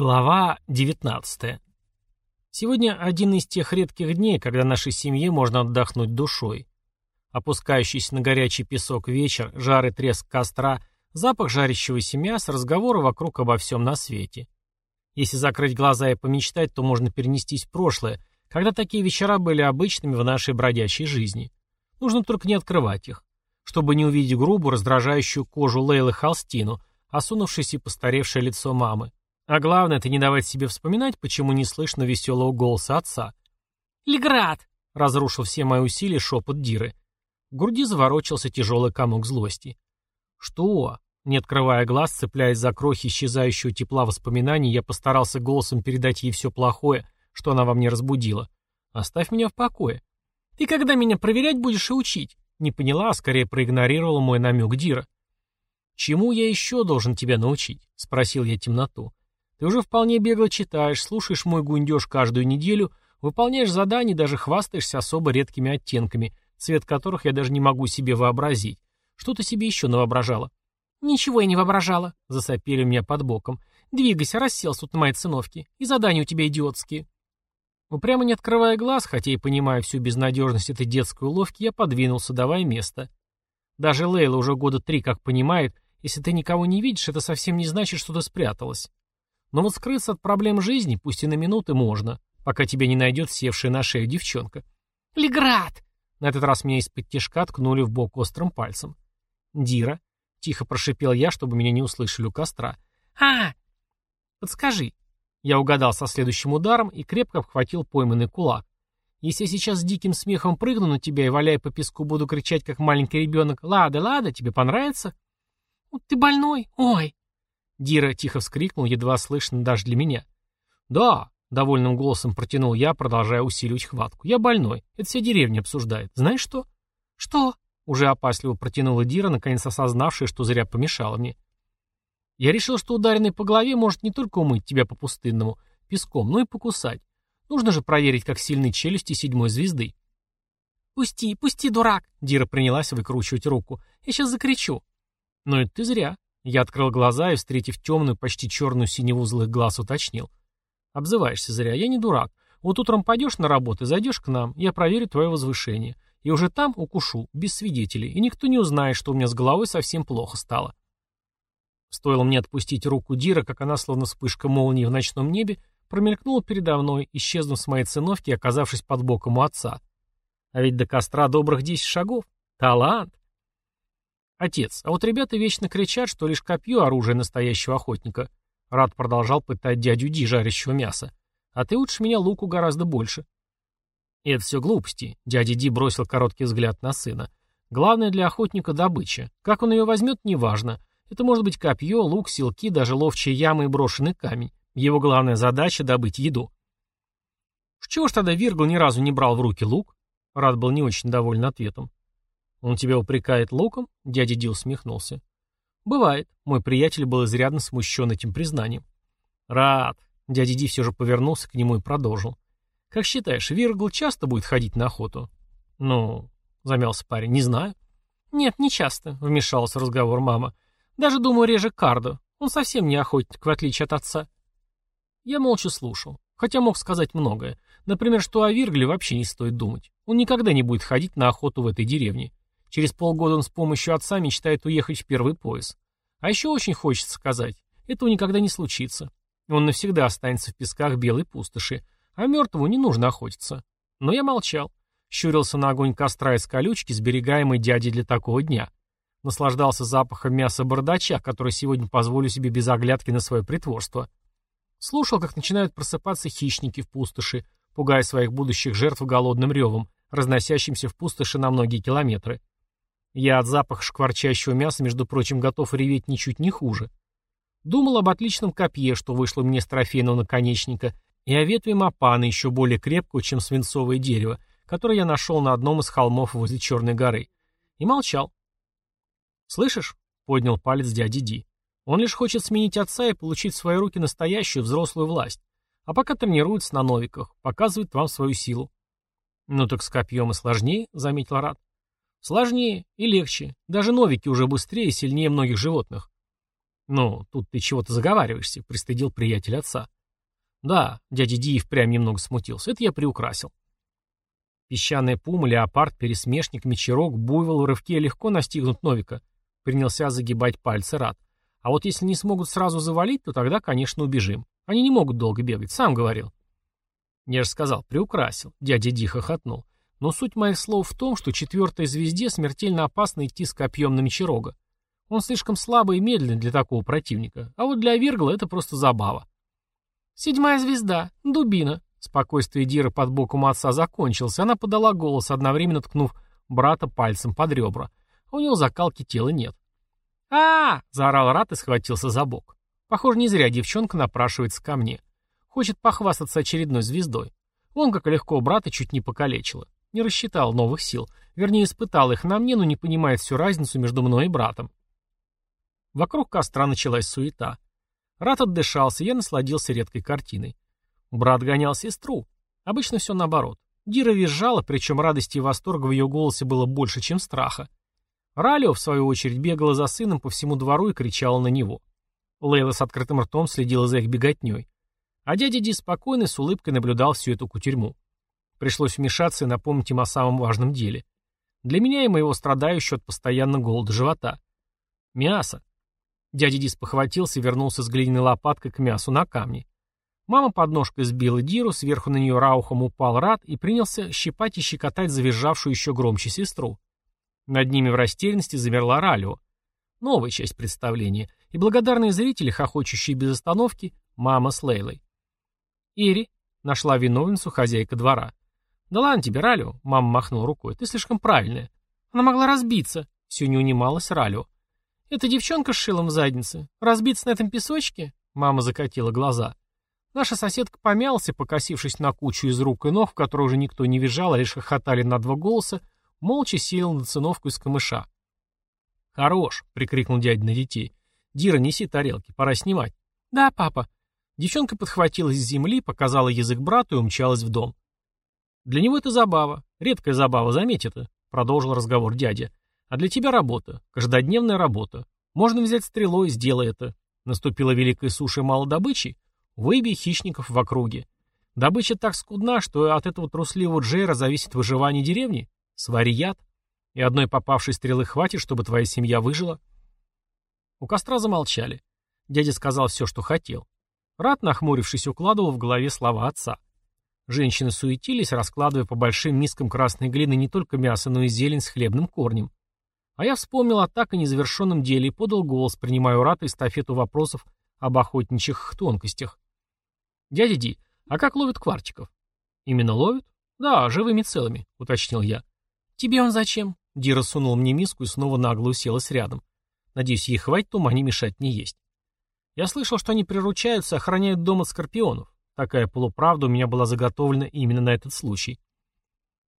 Глава 19. Сегодня один из тех редких дней, когда нашей семье можно отдохнуть душой. Опускающийся на горячий песок вечер, жар и треск костра, запах жарящегося мяса, разговоры вокруг обо всем на свете. Если закрыть глаза и помечтать, то можно перенестись в прошлое, когда такие вечера были обычными в нашей бродячей жизни. Нужно только не открывать их, чтобы не увидеть грубую, раздражающую кожу Лейлы Холстину, осунувшееся и постаревшее лицо мамы а главное, это не давать себе вспоминать, почему не слышно веселого голоса отца. «Леград!» — разрушил все мои усилия шепот Диры. В груди заворочился тяжелый комок злости. «Что?» Не открывая глаз, цепляясь за крохи исчезающего тепла воспоминаний, я постарался голосом передать ей все плохое, что она во мне разбудила. «Оставь меня в покое». «Ты когда меня проверять будешь и учить?» Не поняла, а скорее проигнорировала мой намек Дира. «Чему я еще должен тебя научить?» — спросил я темноту. Ты уже вполне бегло читаешь, слушаешь мой гундеж каждую неделю, выполняешь задания и даже хвастаешься особо редкими оттенками, цвет которых я даже не могу себе вообразить. Что ты себе еще навоображала? Ничего я не воображала, засопели у меня под боком. Двигайся, расселся тут на моей циновке. И задания у тебя идиотские. Упрямо не открывая глаз, хотя и понимая всю безнадежность этой детской уловки, я подвинулся, давая место. Даже Лейла уже года три как понимает, если ты никого не видишь, это совсем не значит, что ты спряталась. Но вот скрыться от проблем жизни, пусть и на минуты, можно, пока тебя не найдет севшая на шею девчонка. «Леград!» На этот раз меня из-под тяжка ткнули в бок острым пальцем. «Дира!» — тихо прошипел я, чтобы меня не услышали у костра. «А! Подскажи!» Я угадал со следующим ударом и крепко обхватил пойманный кулак. «Если я сейчас с диким смехом прыгну на тебя и, валяя по песку, буду кричать, как маленький ребенок, «Лада, Лада, тебе понравится?» «Ты больной? Ой!» Дира тихо вскрикнул, едва слышно даже для меня. «Да», — довольным голосом протянул я, продолжая усиливать хватку. «Я больной. Это вся деревня обсуждает. Знаешь что?» «Что?» — уже опасливо протянула Дира, наконец осознавшая, что зря помешала мне. «Я решил, что ударенный по голове может не только умыть тебя по пустынному песком, но и покусать. Нужно же проверить, как сильны челюсти седьмой звезды». «Пусти, пусти, дурак!» — Дира принялась выкручивать руку. «Я сейчас закричу». «Но это ты зря. Я открыл глаза и, встретив темную, почти черную синеву злых глаз, уточнил. «Обзываешься зря, я не дурак. Вот утром пойдешь на работу и зайдешь к нам, я проверю твое возвышение. И уже там укушу, без свидетелей, и никто не узнает, что у меня с головой совсем плохо стало». Стоило мне отпустить руку Дира, как она, словно вспышка молнии в ночном небе, промелькнула передо мной, исчезнув с моей циновки оказавшись под боком у отца. А ведь до костра добрых десять шагов. Талант! «Отец, а вот ребята вечно кричат, что лишь копье — оружие настоящего охотника». Рад продолжал пытать дядю Ди, жарящего мяса. «А ты лучше меня луку гораздо больше». И это все глупости. Дядя Ди бросил короткий взгляд на сына. Главное для охотника — добыча. Как он ее возьмет, неважно. Это может быть копье, лук, силки, даже ловчие ямы и брошенный камень. Его главная задача — добыть еду. Чего ж тогда Виргл ни разу не брал в руки лук? Рад был не очень доволен ответом. «Он тебя упрекает луком?» — дядя Ди усмехнулся. «Бывает». Мой приятель был изрядно смущен этим признанием. «Рад». Дядя Ди все же повернулся к нему и продолжил. «Как считаешь, Виргл часто будет ходить на охоту?» «Ну...» — замялся парень. «Не знаю». «Нет, не часто», — вмешалась в разговор мама. «Даже, думаю, реже Кардо. Он совсем не охотник, в отличие от отца». Я молча слушал. Хотя мог сказать многое. Например, что о Виргле вообще не стоит думать. Он никогда не будет ходить на охоту в этой деревне. Через полгода он с помощью отца мечтает уехать в первый пояс. А еще очень хочется сказать, этого никогда не случится. Он навсегда останется в песках белой пустоши, а мертвому не нужно охотиться. Но я молчал. Щурился на огонь костра из колючки, сберегаемой дядей для такого дня. Наслаждался запахом мяса бардача, который сегодня позволю себе без оглядки на свое притворство. Слушал, как начинают просыпаться хищники в пустоши, пугая своих будущих жертв голодным ревом, разносящимся в пустоши на многие километры. Я от запаха шкварчащего мяса, между прочим, готов реветь ничуть не хуже. Думал об отличном копье, что вышло мне с трофейного наконечника, и о ветви мапана, еще более крепкого, чем свинцовое дерево, которое я нашел на одном из холмов возле Черной горы. И молчал. «Слышишь?» — поднял палец дяди Ди. «Он лишь хочет сменить отца и получить в свои руки настоящую взрослую власть. А пока тренируется на новиках, показывает вам свою силу». «Ну так с копьем и сложнее», — заметил Рад. Сложнее и легче. Даже новики уже быстрее и сильнее многих животных. «Ну, тут ты чего-то заговариваешься», — пристыдил приятель отца. «Да», — дядя Ди впрямь немного смутился, — «это я приукрасил». Песчаная пума, леопард, пересмешник, мечерок, буйвол в рывке легко настигнут Новика. Принялся загибать пальцы Рад. А вот если не смогут сразу завалить, то тогда, конечно, убежим. Они не могут долго бегать, сам говорил. Я же сказал, приукрасил. Дядя Ди хохотнул. Но суть моих слов в том, что четвертой звезде смертельно опасно идти с копьем на мечерога. Он слишком слабый и медленный для такого противника. А вот для Виргла это просто забава. «Седьмая звезда. Дубина». Спокойствие Дира под боком отца закончилось. Она подала голос, одновременно ткнув брата пальцем под ребра. У него закалки тела нет. а, заорал Рат и схватился за бок. Похоже, не зря девчонка напрашивается ко мне. Хочет похвастаться очередной звездой. Вон как легко брата чуть не покалечила. Не рассчитал новых сил. Вернее, испытал их на мне, но не понимает всю разницу между мной и братом. Вокруг костра началась суета. Рат отдышался, я насладился редкой картиной. Брат гонял сестру. Обычно все наоборот. Дира визжала, причем радости и восторга в ее голосе было больше, чем страха. Ралио, в свою очередь, бегала за сыном по всему двору и кричала на него. Лейла с открытым ртом следила за их беготней. А дядя Ди спокойно с улыбкой наблюдал всю эту кутерьму. Пришлось вмешаться и напомнить им о самом важном деле. Для меня и моего страдающего от постоянного голода живота. Мясо. Дядя Ди спохватился и вернулся с глиняной лопаткой к мясу на камне. Мама под ножкой сбила Диру, сверху на нее раухом упал Рад и принялся щипать и щекотать завизжавшую еще громче сестру. Над ними в растерянности замерла Ралио. Новая часть представления. И благодарные зрители, хохочущие без остановки, мама с Лейлой. «Ири», — нашла виновницу хозяйка двора. «Да ладно тебе, Ралио», — мама махнула рукой, — «ты слишком правильная». «Она могла разбиться», — все не унималась Ралио. «Эта девчонка с шилом в заднице. Разбиться на этом песочке?» Мама закатила глаза. Наша соседка помялась и, покосившись на кучу из рук и ног, в которой уже никто не визжал, а лишь хохотали на два голоса, молча сел на циновку из камыша. «Хорош!» — прикрикнул дядя на детей. «Дира, неси тарелки, пора снимать». «Да, папа». Девчонка подхватилась с земли, показала язык брату и умчалась в дом. «Для него это забава. Редкая забава, заметь это», — продолжил разговор дядя. «А для тебя работа. Каждодневная работа. Можно взять стрелой, сделай это. Наступила великая суша мало добычи? Выбей хищников в округе. Добыча так скудна, что от этого трусливого Джейра зависит выживание деревни. Свари яд. И одной попавшей стрелы хватит, чтобы твоя семья выжила. У костра замолчали. Дядя сказал все, что хотел. Рад, нахмурившись, укладывал в голове слова отца. Женщины суетились, раскладывая по большим мискам красной глины не только мясо, но и зелень с хлебным корнем. А я вспомнил о так и незавершенном деле и подал голос, принимая у Рата эстафету вопросов об охотничьих тонкостях. «Дядя Ди, а как ловят квартиков?» «Именно ловят?» «Да, живыми целыми», — уточнил я. «Тебе он зачем?» Дира сунул мне миску и снова нагло уселась рядом. Надеюсь, ей хватит ума не мешать не есть. Я слышал, что они приручаются охраняют дом от скорпионов. Такая полуправда у меня была заготовлена именно на этот случай.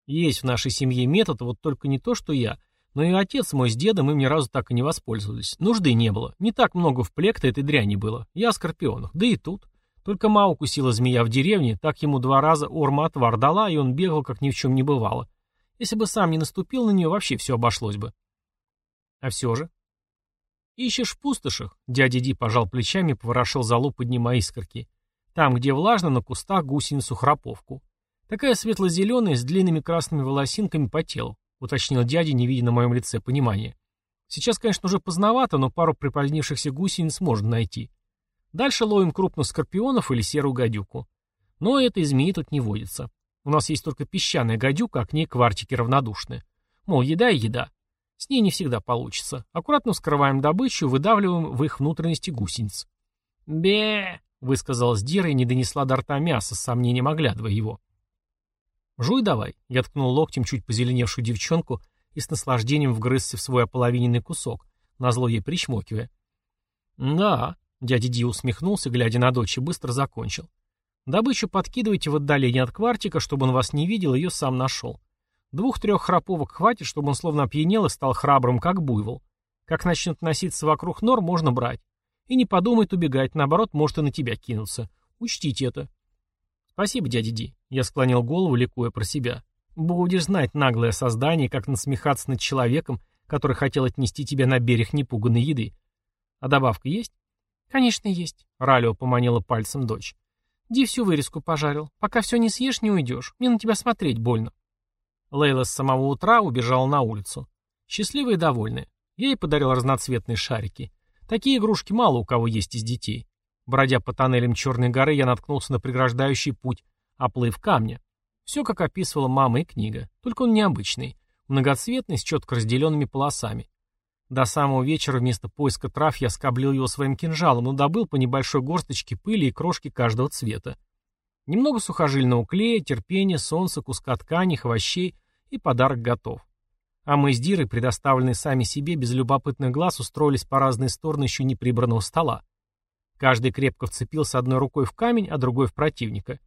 Есть в нашей семье метод, вот только не то, что я, но и отец мой с дедом им ни разу так и не воспользовались. Нужды не было. Не так много в плекта этой дряни было. Я о скорпионах. Да и тут. Только Ма укусила змея в деревне, так ему два раза орма отвар дала, и он бегал, как ни в чем не бывало. Если бы сам не наступил на нее, вообще все обошлось бы. А все же. Ищешь в пустошах. Дядя Ди пожал плечами и поворошил залу, поднимая искорки. Там, где влажно, на кустах гусеницу-храповку. Такая светло-зеленая, с длинными красными волосинками по телу, уточнил дядя, не видя на моем лице понимания. Сейчас, конечно, уже поздновато, но пару припозднившихся гусениц можно найти. Дальше ловим крупных скорпионов или серую гадюку. Но этой змеи тут не водится. У нас есть только песчаная гадюка, а к ней квартики равнодушны. Мол, еда и еда. С ней не всегда получится. Аккуратно вскрываем добычу и выдавливаем в их внутренности гусениц. бе высказалась Дира и не донесла до рта мяса, с сомнением оглядывая его. «Жуй давай», — я ткнул локтем чуть позеленевшую девчонку и с наслаждением вгрызся в свой ополовиненный кусок, назло ей причмокивая. «Да», — дядя Ди усмехнулся, глядя на дочь, и быстро закончил. Добычу подкидывайте в отдалении от квартика, чтобы он вас не видел, ее сам нашел. Двух-трех храповок хватит, чтобы он словно опьянел и стал храбрым, как буйвол. Как начнет носиться вокруг нор, можно брать. И не подумает убегать, наоборот, может и на тебя кинуться. Учтите это. Спасибо, дядя Ди. Я склонил голову, ликуя про себя. Будешь знать, наглое создание, как насмехаться над человеком, который хотел отнести тебя на берег непуганной еды. А добавка есть? «Конечно, есть», — Ралио поманила пальцем дочь. «Ди всю вырезку пожарил. Пока все не съешь, не уйдешь. Мне на тебя смотреть больно». Лейла с самого утра убежала на улицу. Счастливая и довольная. Я ей подарил разноцветные шарики. Такие игрушки мало у кого есть из детей. Бродя по тоннелям Черной горы, я наткнулся на преграждающий путь, оплыв камня. Все, как описывала мама и книга, только он необычный, многоцветный, с четко разделенными полосами. До самого вечера вместо поиска трав я скоблил его своим кинжалом, но добыл по небольшой горсточке пыли и крошки каждого цвета. Немного сухожильного клея, терпения, солнца, куска ткани, овощей, и подарок готов. А мы с Дирой, предоставленные сами себе, без любопытных глаз, устроились по разные стороны еще не прибранного стола. Каждый крепко вцепился одной рукой в камень, а другой в противника.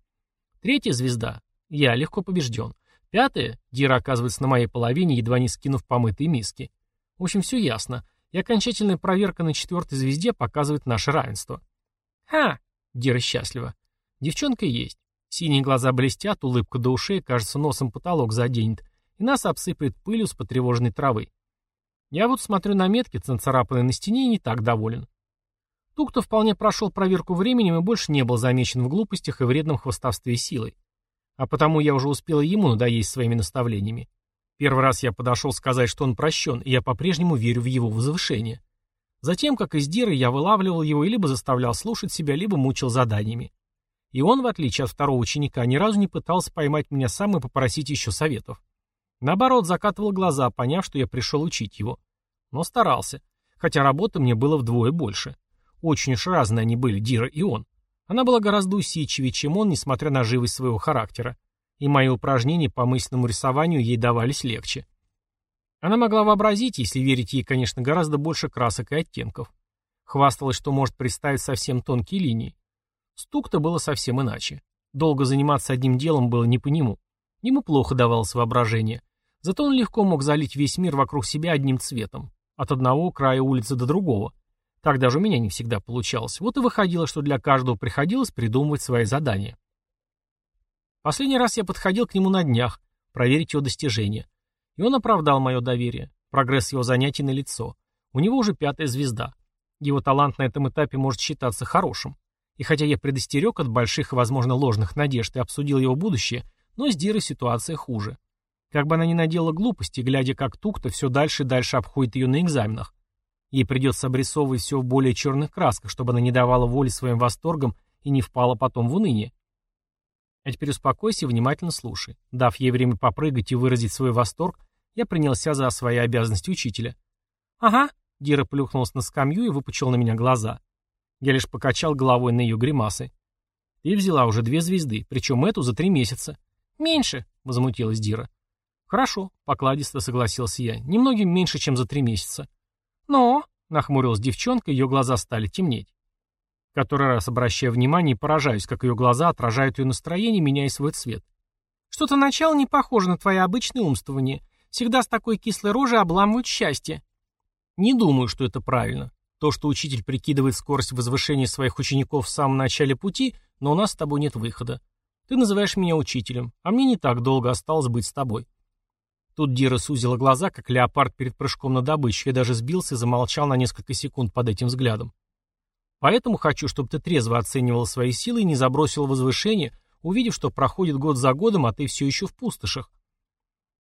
Третья звезда я легко побежден. Пятое. Дира оказывается на моей половине, едва не скинув помытые миски. В общем, все ясно. И окончательная проверка на четвертой звезде показывает наше равенство. Ха! Дира счастлива. Девчонка есть. Синие глаза блестят, улыбка до ушей, кажется, носом потолок заденет, и нас обсыплет пылью с потревоженной травы. Я вот смотрю на метки, царапанные на стене, и не так доволен. Тук-то вполне прошел проверку временем и больше не был замечен в глупостях и вредном хвостовстве силой. А потому я уже успел ему надоесть своими наставлениями. Первый раз я подошел сказать, что он прощен, и я по-прежнему верю в его возвышение. Затем, как из Диры, я вылавливал его и либо заставлял слушать себя, либо мучил заданиями. И он, в отличие от второго ученика, ни разу не пытался поймать меня сам и попросить еще советов. Наоборот, закатывал глаза, поняв, что я пришел учить его. Но старался, хотя работы мне было вдвое больше. Очень уж разные они были, Дира и он. Она была гораздо усидчивее, чем он, несмотря на живость своего характера, и мои упражнения по мысленному рисованию ей давались легче. Она могла вообразить, если верить ей, конечно, гораздо больше красок и оттенков. Хвасталась, что может представить совсем тонкие линии. Стук-то было совсем иначе. Долго заниматься одним делом было не по нему. Ему плохо давалось воображение. Зато он легко мог залить весь мир вокруг себя одним цветом. От одного края улицы до другого. Так даже у меня не всегда получалось. Вот и выходило, что для каждого приходилось придумывать свои задания. Последний раз я подходил к нему на днях, проверить его достижения. И он оправдал мое доверие. Прогресс его занятий на лицо. У него уже пятая звезда. Его талант на этом этапе может считаться хорошим. И хотя я предостерег от больших и, возможно, ложных надежд и обсудил его будущее, но с Дирой ситуация хуже. Как бы она ни наделала глупости, глядя как Тук-то все дальше и дальше обходит ее на экзаменах. Ей придется обрисовывать все в более черных красках, чтобы она не давала воли своим восторгам и не впала потом в уныние. А теперь успокойся и внимательно слушай. Дав ей время попрыгать и выразить свой восторг, я принялся за свои обязанности учителя. «Ага», — Дира плюхнулась на скамью и выпучил на меня глаза. Я лишь покачал головой на ее гримасы. «Ты взяла уже две звезды, причем эту за три месяца». «Меньше», — возмутилась Дира. «Хорошо», — покладисто согласился я. «Немногим меньше, чем за три месяца». «Но», — нахмурилась девчонка, ее глаза стали темнеть. Который раз обращая внимание поражаюсь, как ее глаза отражают ее настроение, меняя свой цвет. «Что-то начало не похоже на твои обычные умствования. Всегда с такой кислой рожей обламывают счастье». «Не думаю, что это правильно. То, что учитель прикидывает скорость возвышения своих учеников в самом начале пути, но у нас с тобой нет выхода. Ты называешь меня учителем, а мне не так долго осталось быть с тобой. Тут Дира сузила глаза, как леопард перед прыжком на добычу, и даже сбился и замолчал на несколько секунд под этим взглядом. Поэтому хочу, чтобы ты трезво оценивал свои силы и не забросил возвышение, увидев, что проходит год за годом, а ты все еще в пустошах.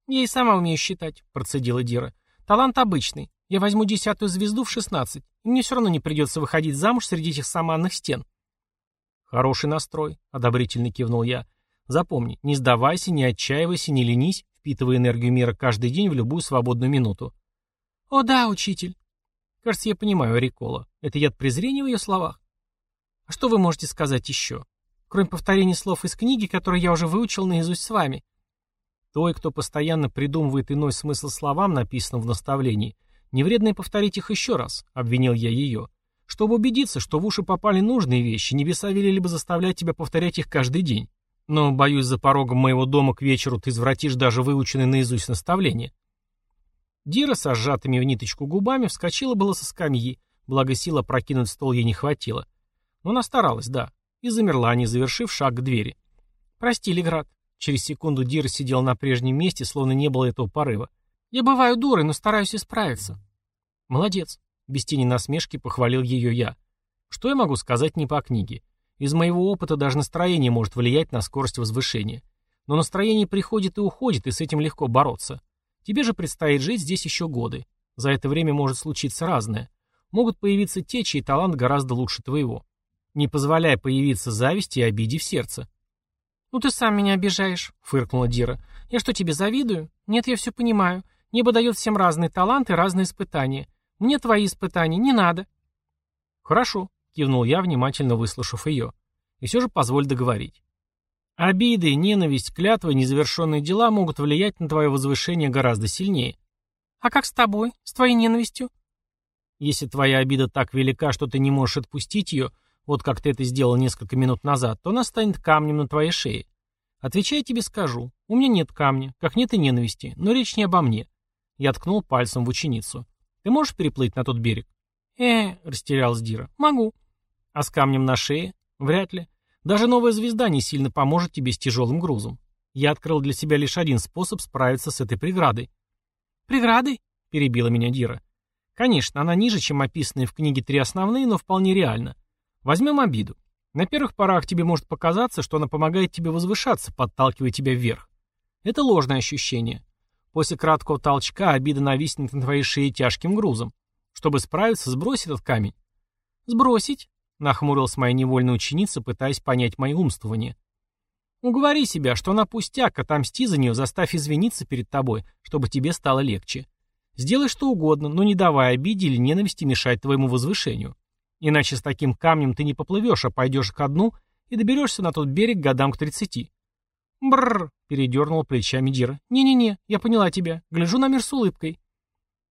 «Я и сама умею считать», — процедила Дира. «Талант обычный. Я возьму десятую звезду в шестнадцать, и мне все равно не придется выходить замуж среди этих саманных стен». «Хороший настрой», — одобрительно кивнул я. «Запомни, не сдавайся, не отчаивайся, не ленись, впитывая энергию мира каждый день в любую свободную минуту. «О да, учитель!» Кажется, я понимаю Рикола. Это яд презрения в ее словах. А что вы можете сказать еще? Кроме повторения слов из книги, которые я уже выучил наизусть с вами. Той, кто постоянно придумывает иной смысл словам, написанным в наставлении, не вредно и повторить их еще раз, обвинил я ее. Чтобы убедиться, что в уши попали нужные вещи, небеса велели бы заставлять тебя повторять их каждый день. Но, боюсь, за порогом моего дома к вечеру ты извратишь даже выученные наизусть наставления. Дира со сжатыми в ниточку губами вскочила было со скамьи, благо сила прокинуть стол ей не хватило. Но она старалась, да, и замерла, не завершив шаг к двери. «Прости, Леград». Через секунду Дира сидела на прежнем месте, словно не было этого порыва. «Я бываю дурой, но стараюсь исправиться». «Молодец», — без тени насмешки похвалил ее я. Что я могу сказать не по книге? Из моего опыта даже настроение может влиять на скорость возвышения. Но настроение приходит и уходит, и с этим легко бороться. Тебе же предстоит жить здесь еще годы. За это время может случиться разное. Могут появиться те, чей талант гораздо лучше твоего. Не позволяй появиться зависти и обиде в сердце. «Ну ты сам меня обижаешь», — фыркнула Дира. «Я что, тебе завидую? Нет, я все понимаю. Небо дает всем разные таланты, разные испытания. Мне твои испытания не надо». «Хорошо», — кивнул я, внимательно выслушав ее. «И все же позволь договорить. Обиды, ненависть, клятвы, незавершенные дела могут влиять на твое возвышение гораздо сильнее. А как с тобой? С твоей ненавистью? Если твоя обида так велика, что ты не можешь отпустить ее, вот как ты это сделал несколько минут назад, то она станет камнем на твоей шее. Отвечая тебе скажу, у меня нет камня, как нет и ненависти, но речь не обо мне. Я ткнул пальцем в ученицу. Ты можешь переплыть на тот берег? Э, растерялась Дира. Могу. А с камнем на шее? Вряд ли. Даже новая звезда не сильно поможет тебе с тяжелым грузом. Я открыл для себя лишь один способ справиться с этой преградой. «Преградой?» — перебила меня Дира. «Конечно, она ниже, чем описанные в книге три основные, но вполне реально. Возьмем обиду. На первых порах тебе может показаться, что она помогает тебе возвышаться, подталкивая тебя вверх. Это ложное ощущение. После краткого толчка обида нависнет на твоей шее тяжким грузом. Чтобы справиться, сбрось этот камень. «Сбросить?» Нахмурилась моя невольная ученица, пытаясь понять мои умствования. Уговори себя, что она пустяк, отомсти за нее, заставь извиниться перед тобой, чтобы тебе стало легче. Сделай что угодно, но не давай обиде или ненависти мешать твоему возвышению. Иначе с таким камнем ты не поплывешь, а пойдешь ко дну и доберешься на тот берег годам к тридцати. Бррр, передернула плечами Дира. Не-не-не, я поняла тебя. Гляжу на мир с улыбкой.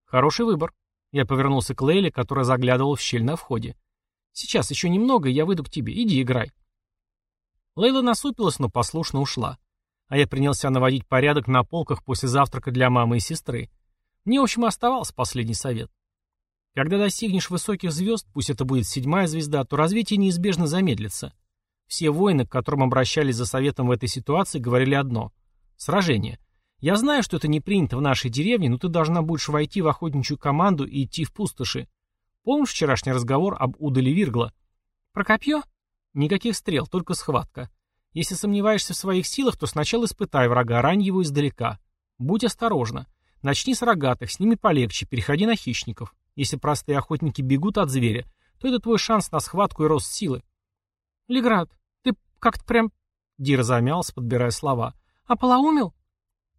Хороший выбор. Я повернулся к Лейле, которая заглядывала в щель на входе. Сейчас еще немного, и я выйду к тебе. Иди играй. Лейла насупилась, но послушно ушла. А я принялся наводить порядок на полках после завтрака для мамы и сестры. Мне, в общем, оставался последний совет. Когда достигнешь высоких звезд, пусть это будет седьмая звезда, то развитие неизбежно замедлится. Все воины, к которым обращались за советом в этой ситуации, говорили одно – сражение. Я знаю, что это не принято в нашей деревне, но ты должна будешь войти в охотничью команду и идти в пустоши. Помнишь вчерашний разговор об удале Виргла? Про копье? Никаких стрел, только схватка. Если сомневаешься в своих силах, то сначала испытай врага, рань его издалека. Будь осторожна. Начни с рогатых, с ними полегче, переходи на хищников. Если простые охотники бегут от зверя, то это твой шанс на схватку и рост силы. Леград, ты как-то прям... Дир замялся, подбирая слова. А полоумел?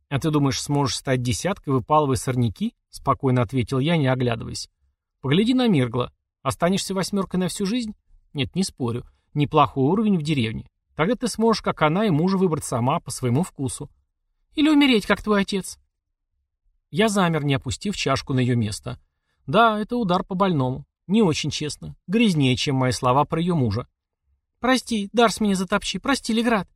А ты думаешь, сможешь стать десяткой, выпалывая сорняки? Спокойно ответил я, не оглядываясь. Погляди на Миргла. Останешься восьмеркой на всю жизнь? Нет, не спорю. Неплохой уровень в деревне. Тогда ты сможешь, как она, и мужа выбрать сама, по своему вкусу. Или умереть, как твой отец. Я замер, не опустив чашку на ее место. Да, это удар по больному. Не очень честно. Грязнее, чем мои слова про ее мужа. Прости, Дарс меня затопчи. Прости, Леград.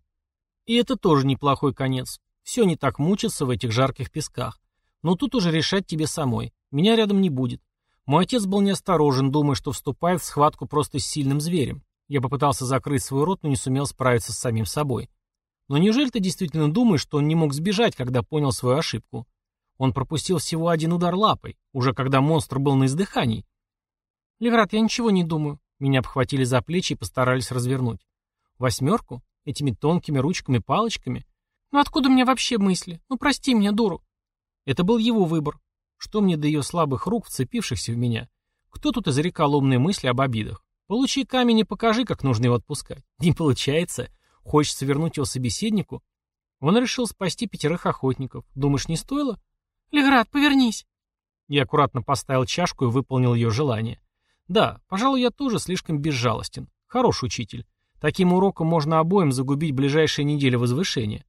И это тоже неплохой конец. Все не так мучиться в этих жарких песках. Но тут уже решать тебе самой. Меня рядом не будет. Мой отец был неосторожен, думая, что вступает в схватку просто с сильным зверем. Я попытался закрыть свой рот, но не сумел справиться с самим собой. Но неужели ты действительно думаешь, что он не мог сбежать, когда понял свою ошибку? Он пропустил всего один удар лапой, уже когда монстр был на издыхании. Леврат, я ничего не думаю. Меня обхватили за плечи и постарались развернуть. Восьмерку? Этими тонкими ручками-палочками? Ну откуда мне вообще мысли? Ну прости меня, дуру. Это был его выбор. Что мне до ее слабых рук, вцепившихся в меня? Кто тут изрекал умные мысли об обидах? Получи камень и покажи, как нужно его отпускать. Не получается. Хочется вернуть его собеседнику. Он решил спасти пятерых охотников. Думаешь, не стоило? Леград, повернись. Я аккуратно поставил чашку и выполнил ее желание. Да, пожалуй, я тоже слишком безжалостен. Хороший учитель. Таким уроком можно обоим загубить ближайшие недели возвышения.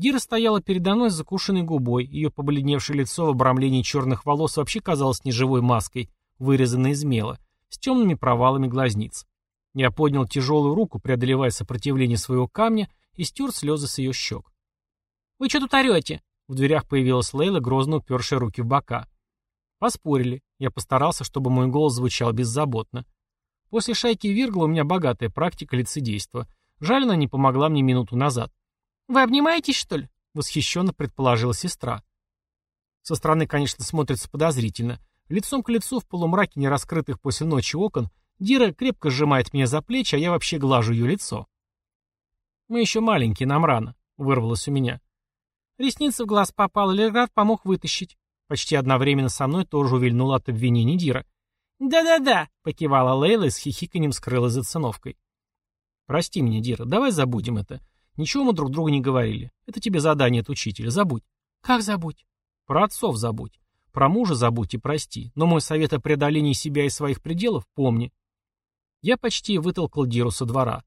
Дира стояла передо мной с закушенной губой, ее побледневшее лицо в обрамлении черных волос вообще казалось неживой маской, вырезанной из мела, с темными провалами глазниц. Я поднял тяжелую руку, преодолевая сопротивление своего камня, и стер слезы с ее щек. «Вы что тут орете?» В дверях появилась Лейла, грозно упершая руки в бока. Поспорили. Я постарался, чтобы мой голос звучал беззаботно. После шайки Виргла у меня богатая практика лицедейства. Жаль, она не помогла мне минуту назад. «Вы обнимаетесь, что ли?» — восхищенно предположила сестра. Со стороны, конечно, смотрится подозрительно. Лицом к лицу в полумраке нераскрытых после ночи окон Дира крепко сжимает меня за плечи, а я вообще глажу ее лицо. «Мы еще маленькие, нам рано», — вырвалось у меня. Ресница в глаз попала, Лерград помог вытащить. Почти одновременно со мной тоже увильнула от обвинений Дира. «Да-да-да», — покивала Лейла и с хихиканьем скрылась за циновкой. «Прости меня, Дира, давай забудем это. Ничего мы друг другу не говорили. Это тебе задание от учителя, забудь». «Как забудь?» «Про отцов забудь. Про мужа забудь и прости. Но мой совет о преодолении себя и своих пределов помни. Я почти вытолкал Диру со двора.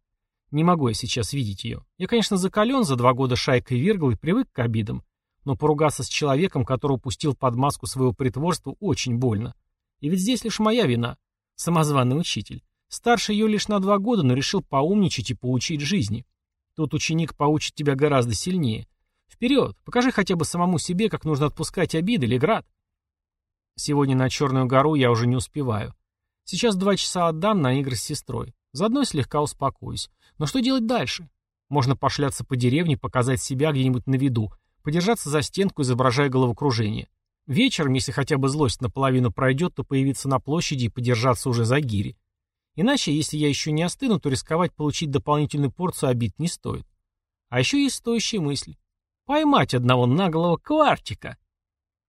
Не могу я сейчас видеть ее. Я, конечно, закален за два года шайкой Виргл и привык к обидам, но поругаться с человеком, которого пустил под маску своего притворства, очень больно. И ведь здесь лишь моя вина. Самозваный учитель. Старше ее лишь на два года, но решил поумничать и поучить жизни. Тут ученик поучит тебя гораздо сильнее. Вперед, покажи хотя бы самому себе, как нужно отпускать обиды, Леград. Сегодня на Черную гору я уже не успеваю. Сейчас два часа отдам на игры с сестрой. Заодно слегка успокоюсь. Но что делать дальше? Можно пошляться по деревне, показать себя где-нибудь на виду, подержаться за стенку, изображая головокружение. Вечером, если хотя бы злость наполовину пройдет, то появиться на площади и подержаться уже за гири. Иначе, если я еще не остыну, то рисковать получить дополнительную порцию обид не стоит. А еще есть стоящая мысль. Поймать одного наглого квартика.